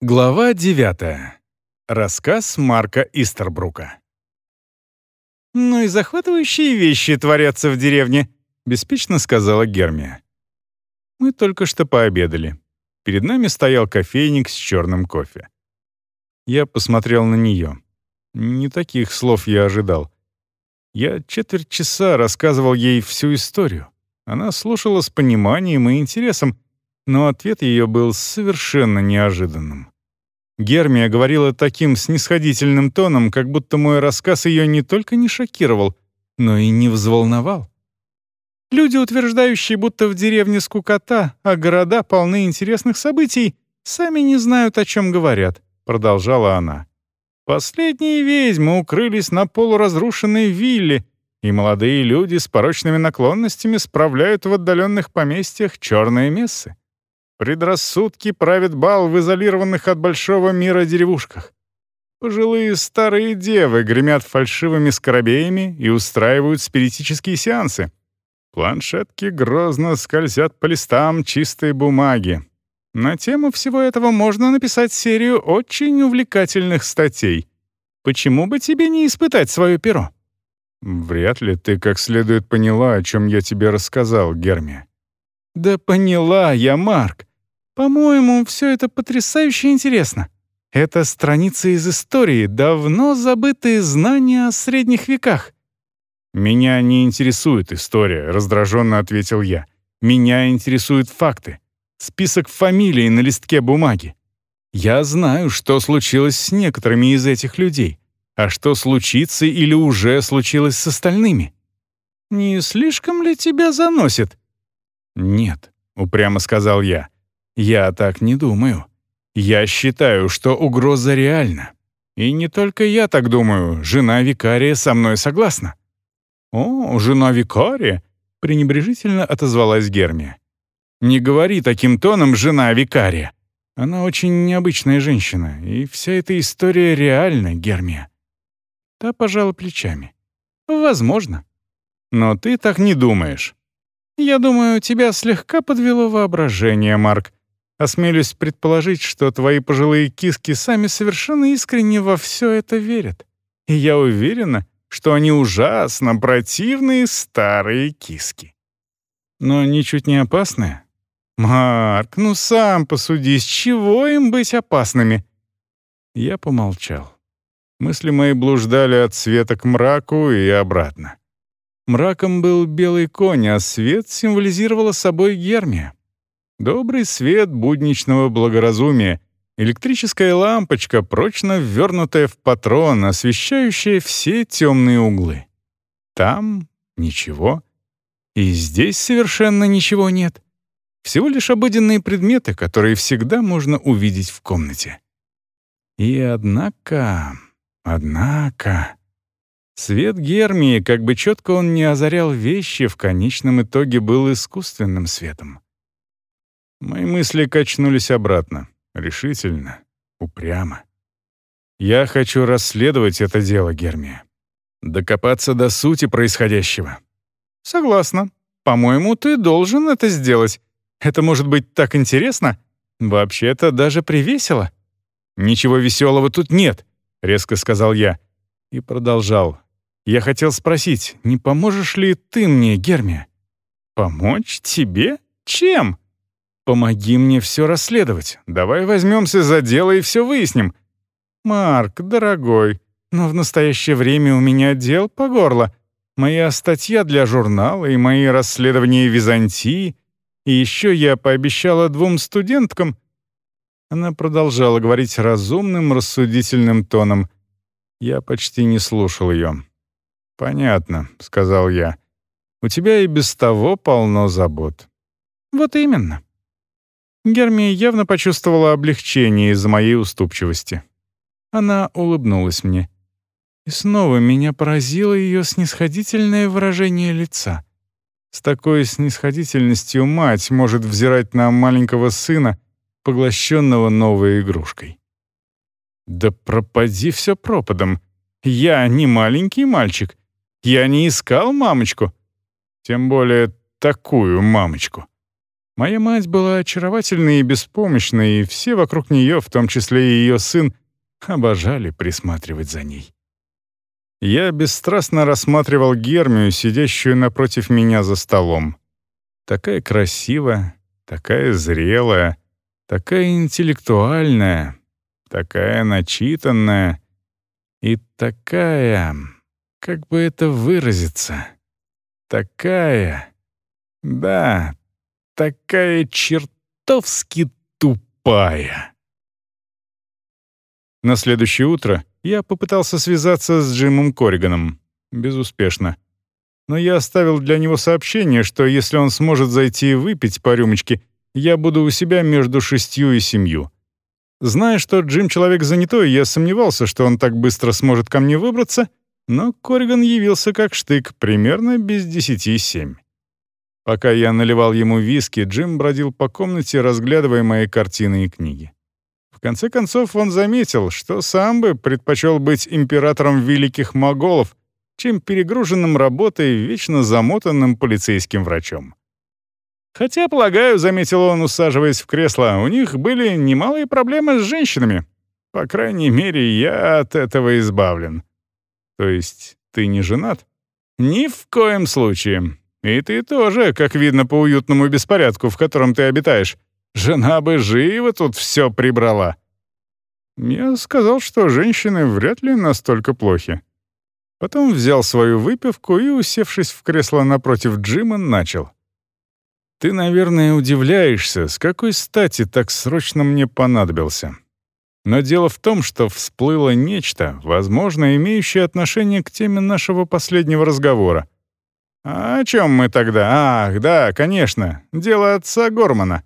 Глава 9. Рассказ Марка Истербрука. «Ну и захватывающие вещи творятся в деревне», — беспечно сказала Гермия. Мы только что пообедали. Перед нами стоял кофейник с черным кофе. Я посмотрел на нее. Не таких слов я ожидал. Я четверть часа рассказывал ей всю историю. Она слушала с пониманием и интересом, но ответ ее был совершенно неожиданным. Гермия говорила таким снисходительным тоном, как будто мой рассказ ее не только не шокировал, но и не взволновал. Люди, утверждающие, будто в деревне скукота, а города полны интересных событий, сами не знают, о чем говорят, продолжала она. Последние ведьмы укрылись на полуразрушенной вилле, и молодые люди с порочными наклонностями справляют в отдаленных поместьях черные мессы. Предрассудки правят бал в изолированных от большого мира деревушках. Пожилые старые девы гремят фальшивыми скоробеями и устраивают спиритические сеансы. Планшетки грозно скользят по листам чистой бумаги. На тему всего этого можно написать серию очень увлекательных статей. Почему бы тебе не испытать свое перо? Вряд ли ты как следует поняла, о чем я тебе рассказал, Герми. Да поняла я, Марк. По-моему, все это потрясающе интересно. Это страницы из истории, давно забытые знания о средних веках. «Меня не интересует история», — раздраженно ответил я. «Меня интересуют факты. Список фамилий на листке бумаги. Я знаю, что случилось с некоторыми из этих людей, а что случится или уже случилось с остальными». «Не слишком ли тебя заносит?» «Нет», — упрямо сказал я. Я так не думаю. Я считаю, что угроза реальна. И не только я так думаю, жена викария со мной согласна. «О, жена викария?» — пренебрежительно отозвалась Гермия. «Не говори таким тоном «жена викария». Она очень необычная женщина, и вся эта история реальна, Гермия». Та пожала плечами. «Возможно. Но ты так не думаешь». «Я думаю, тебя слегка подвело воображение, Марк. Осмелюсь предположить, что твои пожилые киски сами совершенно искренне во все это верят. И я уверена, что они ужасно противные старые киски. Но ничуть не опасные. Марк, ну сам посуди, с чего им быть опасными? Я помолчал. Мысли мои блуждали от света к мраку и обратно. Мраком был белый конь, а свет символизировала собой Гермия. Добрый свет будничного благоразумия, электрическая лампочка, прочно ввернутая в патрон, освещающая все темные углы. Там ничего. И здесь совершенно ничего нет. Всего лишь обыденные предметы, которые всегда можно увидеть в комнате. И однако, однако... Свет Гермии, как бы четко он не озарял вещи, в конечном итоге был искусственным светом. Мои мысли качнулись обратно. Решительно. Упрямо. Я хочу расследовать это дело, Гермия. Докопаться до сути происходящего. Согласна. По-моему, ты должен это сделать. Это может быть так интересно. Вообще-то даже привесело. Ничего веселого тут нет, резко сказал я. И продолжал. Я хотел спросить, не поможешь ли ты мне, Гермия? Помочь тебе? Чем? Помоги мне все расследовать. Давай возьмемся за дело и все выясним. Марк, дорогой, но в настоящее время у меня дел по горло. Моя статья для журнала и мои расследования Византии. И еще я пообещала двум студенткам. Она продолжала говорить разумным, рассудительным тоном. Я почти не слушал ее. «Понятно», — сказал я. «У тебя и без того полно забот». «Вот именно. Гермия явно почувствовала облегчение из-за моей уступчивости. Она улыбнулась мне. И снова меня поразило ее снисходительное выражение лица. С такой снисходительностью мать может взирать на маленького сына, поглощенного новой игрушкой. Да пропади все пропадом. Я не маленький мальчик. Я не искал мамочку. Тем более такую мамочку. Моя мать была очаровательной и беспомощной, и все вокруг нее, в том числе и ее сын, обожали присматривать за ней. Я бесстрастно рассматривал Гермию, сидящую напротив меня за столом. Такая красивая, такая зрелая, такая интеллектуальная, такая начитанная и такая, как бы это выразиться, такая, да, такая чертовски тупая. На следующее утро я попытался связаться с Джимом Корриганом. Безуспешно. Но я оставил для него сообщение, что если он сможет зайти и выпить по рюмочке, я буду у себя между шестью и семью. Зная, что Джим человек занятой, я сомневался, что он так быстро сможет ко мне выбраться, но Корриган явился как штык, примерно без десяти семь. Пока я наливал ему виски, Джим бродил по комнате, разглядывая мои картины и книги. В конце концов, он заметил, что сам бы предпочел быть императором великих моголов, чем перегруженным работой вечно замотанным полицейским врачом. Хотя, полагаю, заметил он, усаживаясь в кресло, у них были немалые проблемы с женщинами. По крайней мере, я от этого избавлен. То есть ты не женат? Ни в коем случае. И ты тоже, как видно по уютному беспорядку, в котором ты обитаешь. Жена бы живо тут все прибрала». Я сказал, что женщины вряд ли настолько плохи. Потом взял свою выпивку и, усевшись в кресло напротив Джима, начал. «Ты, наверное, удивляешься, с какой стати так срочно мне понадобился. Но дело в том, что всплыло нечто, возможно, имеющее отношение к теме нашего последнего разговора. «А о чем мы тогда? Ах, да, конечно, дело отца Гормана».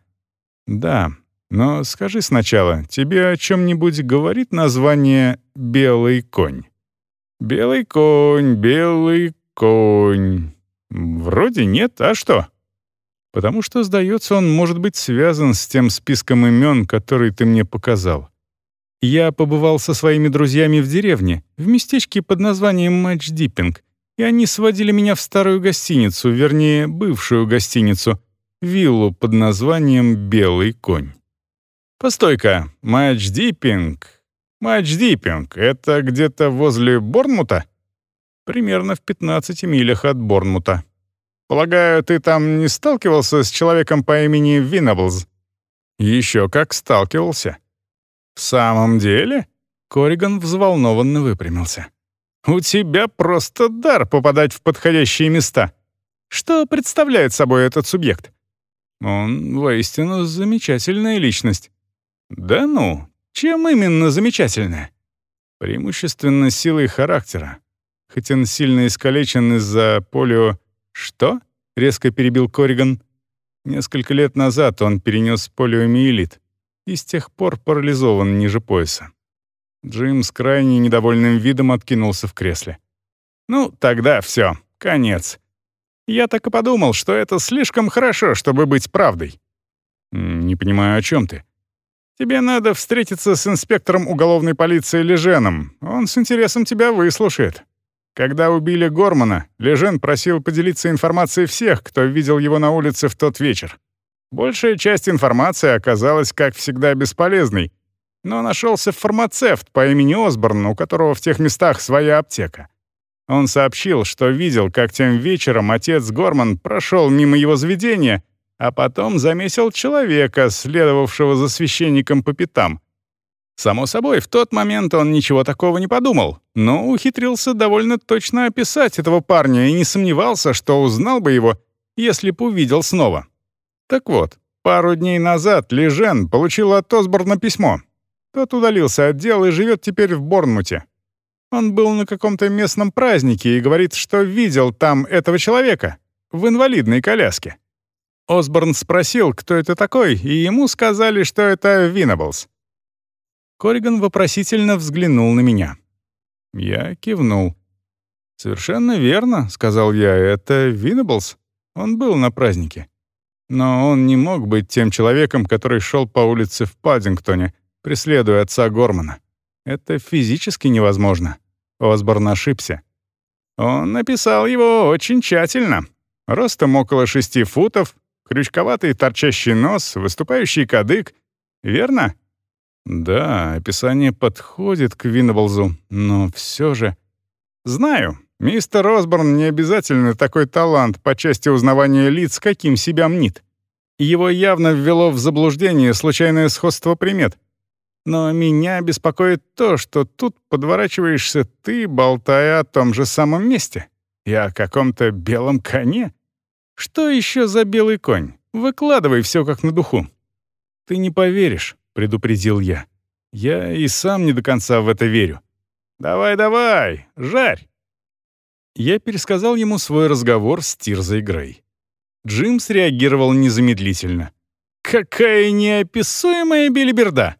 «Да, но скажи сначала, тебе о чем-нибудь говорит название «Белый конь»?» «Белый конь, белый конь...» «Вроде нет, а что?» «Потому что, сдается, он может быть связан с тем списком имен, который ты мне показал. Я побывал со своими друзьями в деревне, в местечке под названием Матчдиппинг, и они сводили меня в старую гостиницу, вернее, бывшую гостиницу, виллу под названием «Белый конь». Постой-ка, матч-диппинг. Матч-диппинг — это где-то возле Борнмута? Примерно в 15 милях от Борнмута. Полагаю, ты там не сталкивался с человеком по имени Виннаблз? Еще как сталкивался. В самом деле? Кориган взволнованно выпрямился. У тебя просто дар попадать в подходящие места. Что представляет собой этот субъект? Он воистину замечательная личность. Да ну, чем именно замечательная? Преимущественно силой характера. Хоть он сильно искалечен из-за полио... Что? Резко перебил Кориган. Несколько лет назад он перенес полиомиелит и с тех пор парализован ниже пояса. Джим с крайне недовольным видом откинулся в кресле. «Ну, тогда все, конец. Я так и подумал, что это слишком хорошо, чтобы быть правдой». «Не понимаю, о чем ты?» «Тебе надо встретиться с инспектором уголовной полиции Леженом. Он с интересом тебя выслушает. Когда убили Гормана, Лежен просил поделиться информацией всех, кто видел его на улице в тот вечер. Большая часть информации оказалась, как всегда, бесполезной, но нашелся фармацевт по имени Осборн, у которого в тех местах своя аптека. Он сообщил, что видел, как тем вечером отец Горман прошел мимо его заведения, а потом заметил человека, следовавшего за священником по пятам. Само собой, в тот момент он ничего такого не подумал, но ухитрился довольно точно описать этого парня и не сомневался, что узнал бы его, если бы увидел снова. Так вот, пару дней назад Лежен получил от Осборна письмо, тот удалился от дел и живет теперь в Борнмуте. Он был на каком-то местном празднике и говорит, что видел там этого человека в инвалидной коляске. Осборн спросил, кто это такой, и ему сказали, что это Винаблс. Кориган вопросительно взглянул на меня. Я кивнул. «Совершенно верно», — сказал я, — «это Винаблс. Он был на празднике. Но он не мог быть тем человеком, который шел по улице в Паддингтоне, преследуя отца Гормана. Это физически невозможно. Осборн ошибся. Он написал его очень тщательно. Ростом около шести футов, Крючковатый торчащий нос, выступающий кадык. Верно? Да, описание подходит к Виннеблзу, но все же... Знаю, мистер Осборн не обязательно такой талант по части узнавания лиц, каким себя мнит. Его явно ввело в заблуждение случайное сходство примет. Но меня беспокоит то, что тут подворачиваешься ты, болтая о том же самом месте. И о каком-то белом коне. Что еще за белый конь? Выкладывай все как на духу. Ты не поверишь, предупредил я. Я и сам не до конца в это верю. Давай-давай, жарь. Я пересказал ему свой разговор с Тирзой Грей. Джим среагировал незамедлительно. «Какая неописуемая белиберда!»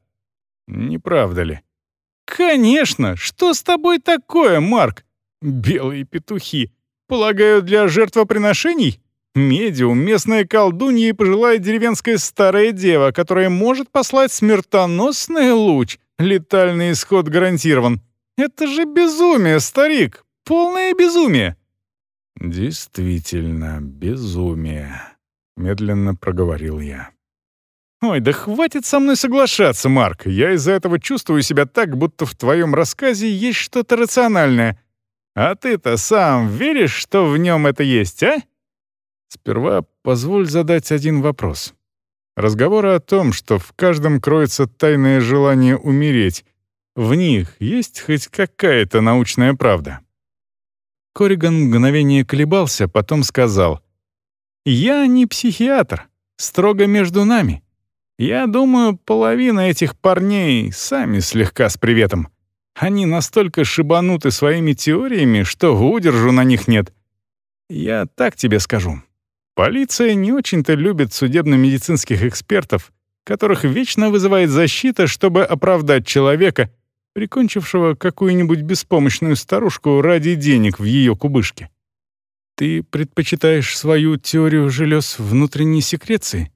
Не правда ли? Конечно! Что с тобой такое, Марк? Белые петухи. Полагаю, для жертвоприношений? Медиум, местная колдунья и пожилая деревенская старая дева, которая может послать смертоносный луч. Летальный исход гарантирован. Это же безумие, старик! Полное безумие!» «Действительно, безумие», — медленно проговорил я. «Ой, да хватит со мной соглашаться, Марк. Я из-за этого чувствую себя так, будто в твоем рассказе есть что-то рациональное. А ты-то сам веришь, что в нем это есть, а?» Сперва позволь задать один вопрос. Разговоры о том, что в каждом кроется тайное желание умереть, в них есть хоть какая-то научная правда? Кориган мгновение колебался, потом сказал, «Я не психиатр, строго между нами. Я думаю, половина этих парней сами слегка с приветом. Они настолько шибануты своими теориями, что удержу на них нет. Я так тебе скажу. Полиция не очень-то любит судебно-медицинских экспертов, которых вечно вызывает защита, чтобы оправдать человека, прикончившего какую-нибудь беспомощную старушку ради денег в ее кубышке. Ты предпочитаешь свою теорию желез внутренней секреции?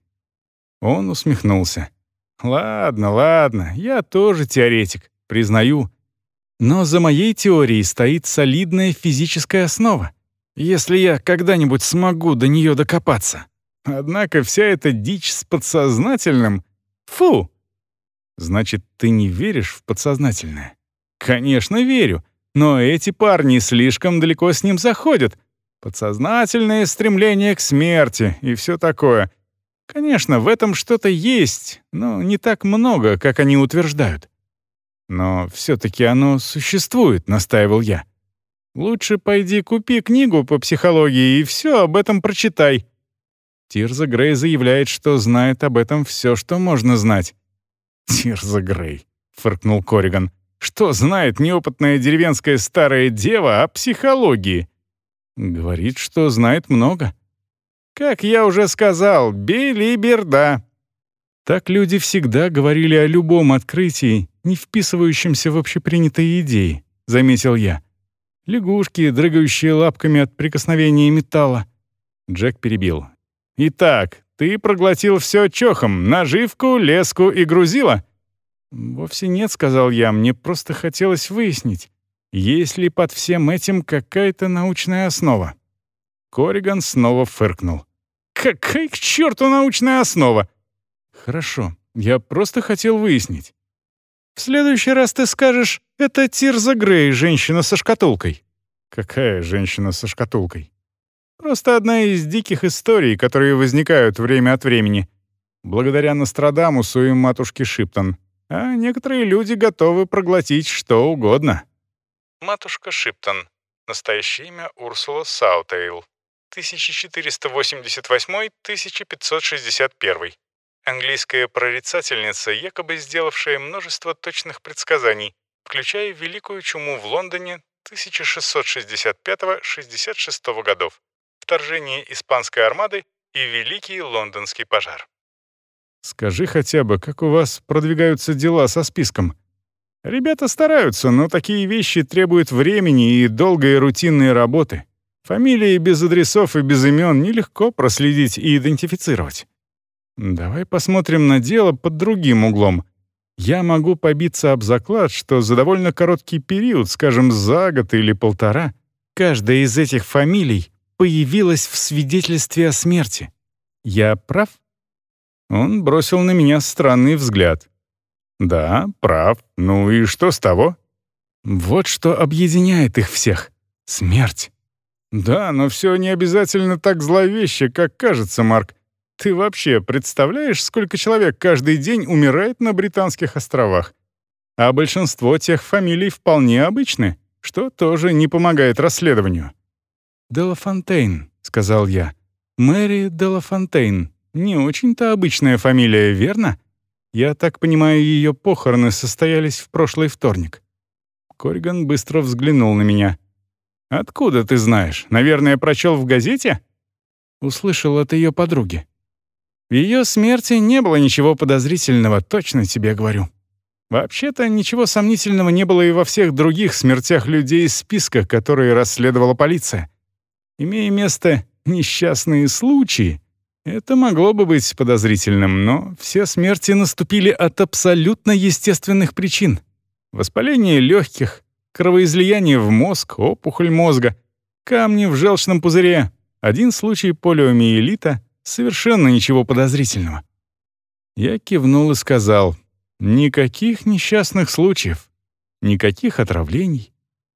Он усмехнулся. «Ладно, ладно, я тоже теоретик, признаю. Но за моей теорией стоит солидная физическая основа, если я когда-нибудь смогу до нее докопаться. Однако вся эта дичь с подсознательным... Фу! Значит, ты не веришь в подсознательное? Конечно, верю, но эти парни слишком далеко с ним заходят. Подсознательное стремление к смерти и все такое. Конечно, в этом что-то есть, но не так много, как они утверждают. Но все-таки оно существует, настаивал я. Лучше пойди купи книгу по психологии и все об этом прочитай. Тирза Грей заявляет, что знает об этом все, что можно знать. Тирза Грей, фыркнул Кориган. Что знает неопытная деревенская старая дева о психологии? Говорит, что знает много. Как я уже сказал, билиберда. Так люди всегда говорили о любом открытии, не вписывающемся в общепринятые идеи, заметил я. Лягушки, дрыгающие лапками от прикосновения металла. Джек перебил. «Итак, ты проглотил все чохом, наживку, леску и грузила?» «Вовсе нет», — сказал я, — «мне просто хотелось выяснить, есть ли под всем этим какая-то научная основа». Кориган снова фыркнул. «Какая к черту научная основа?» «Хорошо, я просто хотел выяснить». «В следующий раз ты скажешь, это Тирза Грей, женщина со шкатулкой». «Какая женщина со шкатулкой?» «Просто одна из диких историй, которые возникают время от времени. Благодаря Нострадамусу и матушке Шиптон. А некоторые люди готовы проглотить что угодно». Матушка Шиптон. Настоящее имя Урсула Саутейл. 1488-1561. Английская прорицательница, якобы сделавшая множество точных предсказаний, включая Великую чуму в Лондоне 1665-66 годов, вторжение испанской армады и Великий лондонский пожар. «Скажи хотя бы, как у вас продвигаются дела со списком?» «Ребята стараются, но такие вещи требуют времени и долгой рутинной работы. Фамилии без адресов и без имен нелегко проследить и идентифицировать. Давай посмотрим на дело под другим углом. Я могу побиться об заклад, что за довольно короткий период, скажем, за год или полтора, каждая из этих фамилий появилась в свидетельстве о смерти. Я прав?» Он бросил на меня странный взгляд. «Да, прав. Ну и что с того?» «Вот что объединяет их всех. Смерть». «Да, но все не обязательно так зловеще, как кажется, Марк. Ты вообще представляешь, сколько человек каждый день умирает на Британских островах? А большинство тех фамилий вполне обычны, что тоже не помогает расследованию». «Делафонтейн», — сказал я. «Мэри Делафонтейн. Не очень-то обычная фамилия, верно? Я так понимаю, ее похороны состоялись в прошлый вторник». Кориган быстро взглянул на меня. «Откуда ты знаешь? Наверное, прочел в газете?» Услышал от ее подруги. В ее смерти не было ничего подозрительного, точно тебе говорю. Вообще-то ничего сомнительного не было и во всех других смертях людей из списка, которые расследовала полиция. Имея место несчастные случаи, это могло бы быть подозрительным, но все смерти наступили от абсолютно естественных причин. Воспаление легких, кровоизлияние в мозг, опухоль мозга, камни в желчном пузыре, один случай полиомиелита — совершенно ничего подозрительного. Я кивнул и сказал, никаких несчастных случаев, никаких отравлений,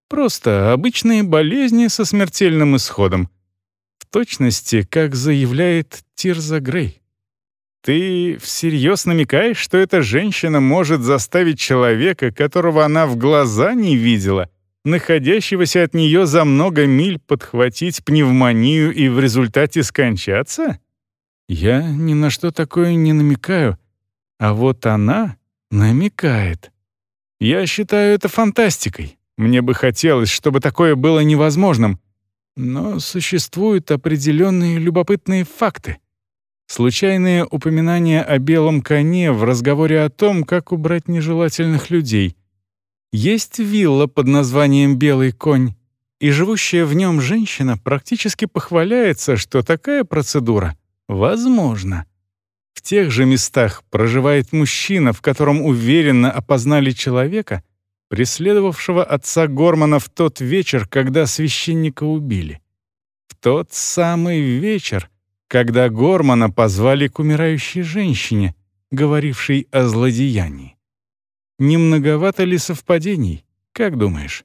просто обычные болезни со смертельным исходом — точности, как заявляет Тирза Грей. Ты всерьез намекаешь, что эта женщина может заставить человека, которого она в глаза не видела, находящегося от нее за много миль, подхватить пневмонию и в результате скончаться? Я ни на что такое не намекаю, а вот она намекает. Я считаю это фантастикой. Мне бы хотелось, чтобы такое было невозможным — но существуют определенные любопытные факты. Случайные упоминания о белом коне в разговоре о том, как убрать нежелательных людей. Есть вилла под названием «Белый конь», и живущая в нем женщина практически похваляется, что такая процедура возможна. В тех же местах проживает мужчина, в котором уверенно опознали человека — преследовавшего отца Гормана в тот вечер, когда священника убили. В тот самый вечер, когда Гормана позвали к умирающей женщине, говорившей о злодеянии. Не многовато ли совпадений, как думаешь?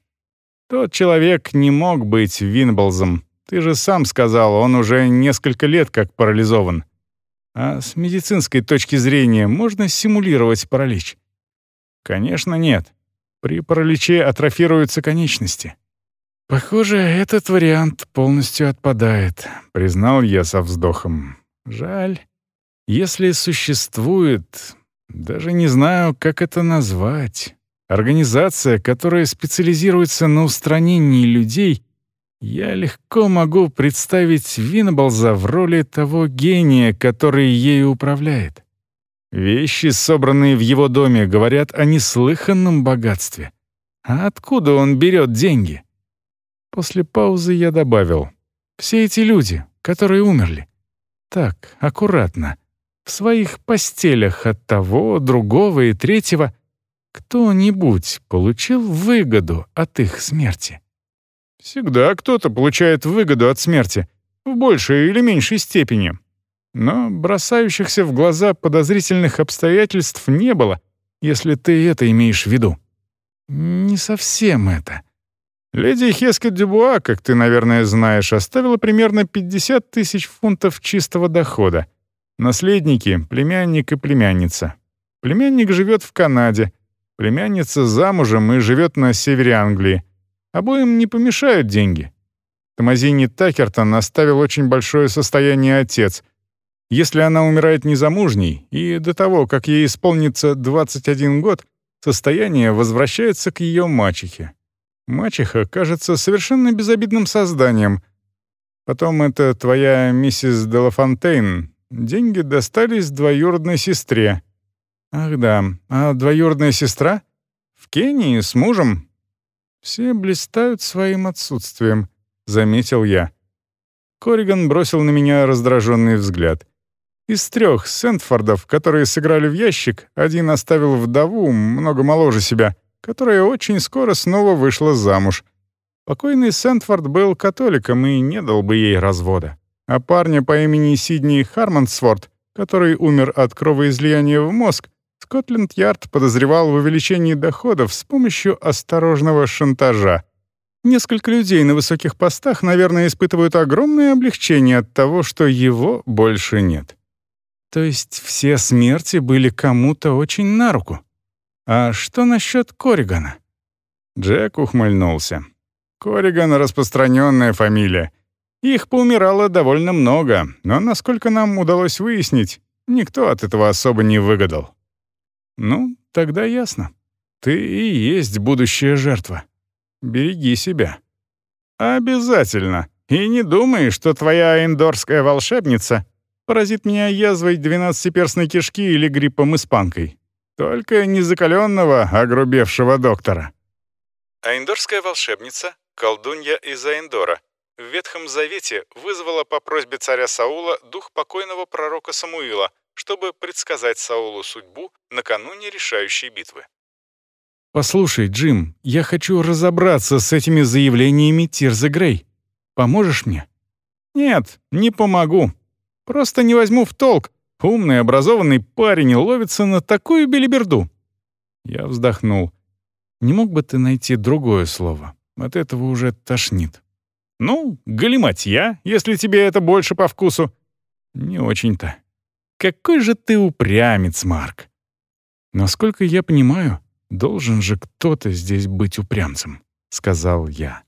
Тот человек не мог быть Винблзом. Ты же сам сказал, он уже несколько лет как парализован. А с медицинской точки зрения можно симулировать паралич? Конечно, нет. При параличе атрофируются конечности. «Похоже, этот вариант полностью отпадает», — признал я со вздохом. «Жаль. Если существует, даже не знаю, как это назвать, организация, которая специализируется на устранении людей, я легко могу представить Виннеблза в роли того гения, который ею управляет. Вещи, собранные в его доме, говорят о неслыханном богатстве. А откуда он берет деньги? После паузы я добавил. Все эти люди, которые умерли. Так, аккуратно. В своих постелях от того, другого и третьего кто-нибудь получил выгоду от их смерти. Всегда кто-то получает выгоду от смерти, в большей или меньшей степени, но бросающихся в глаза подозрительных обстоятельств не было, если ты это имеешь в виду. Не совсем это. Леди Хескет Дюбуа, как ты, наверное, знаешь, оставила примерно 50 тысяч фунтов чистого дохода. Наследники — племянник и племянница. Племянник живет в Канаде, племянница замужем и живет на севере Англии. Обоим не помешают деньги. Томазини Такертон оставил очень большое состояние отец — если она умирает незамужней, и до того, как ей исполнится 21 год, состояние возвращается к ее мачехе. Мачеха кажется совершенно безобидным созданием. Потом это твоя миссис Делафонтейн. Деньги достались двоюродной сестре. Ах да, а двоюродная сестра? В Кении с мужем. Все блистают своим отсутствием, заметил я. Кориган бросил на меня раздраженный взгляд. Из трех Сентфордов, которые сыграли в ящик, один оставил вдову, много моложе себя, которая очень скоро снова вышла замуж. Покойный Сентфорд был католиком и не дал бы ей развода. а парня по имени Сидни Хармонсворт, который умер от кровоизлияния в мозг, Скотленд-Ярд подозревал в увеличении доходов с помощью осторожного шантажа. Несколько людей на высоких постах, наверное, испытывают огромное облегчение от того, что его больше нет. То есть все смерти были кому-то очень на руку. А что насчет Коригана? Джек ухмыльнулся. Кориган — распространенная фамилия. Их поумирало довольно много, но, насколько нам удалось выяснить, никто от этого особо не выгадал. Ну, тогда ясно. Ты и есть будущая жертва. Береги себя. Обязательно. И не думай, что твоя эндорская волшебница поразит меня язвой двенадцатиперстной кишки или гриппом испанкой. Только незакаленного, огрубевшего доктора. Аиндорская волшебница, колдунья из Аиндора, в Ветхом Завете вызвала по просьбе царя Саула дух покойного пророка Самуила — чтобы предсказать Саулу судьбу накануне решающей битвы. «Послушай, Джим, я хочу разобраться с этими заявлениями Тирза Грей. Поможешь мне?» «Нет, не помогу. Просто не возьму в толк. Умный, образованный парень ловится на такую белиберду». Я вздохнул. «Не мог бы ты найти другое слово? От этого уже тошнит». «Ну, галиматья, если тебе это больше по вкусу». «Не очень-то. Какой же ты упрямец, Марк. Насколько я понимаю, должен же кто-то здесь быть упрямцем, сказал я.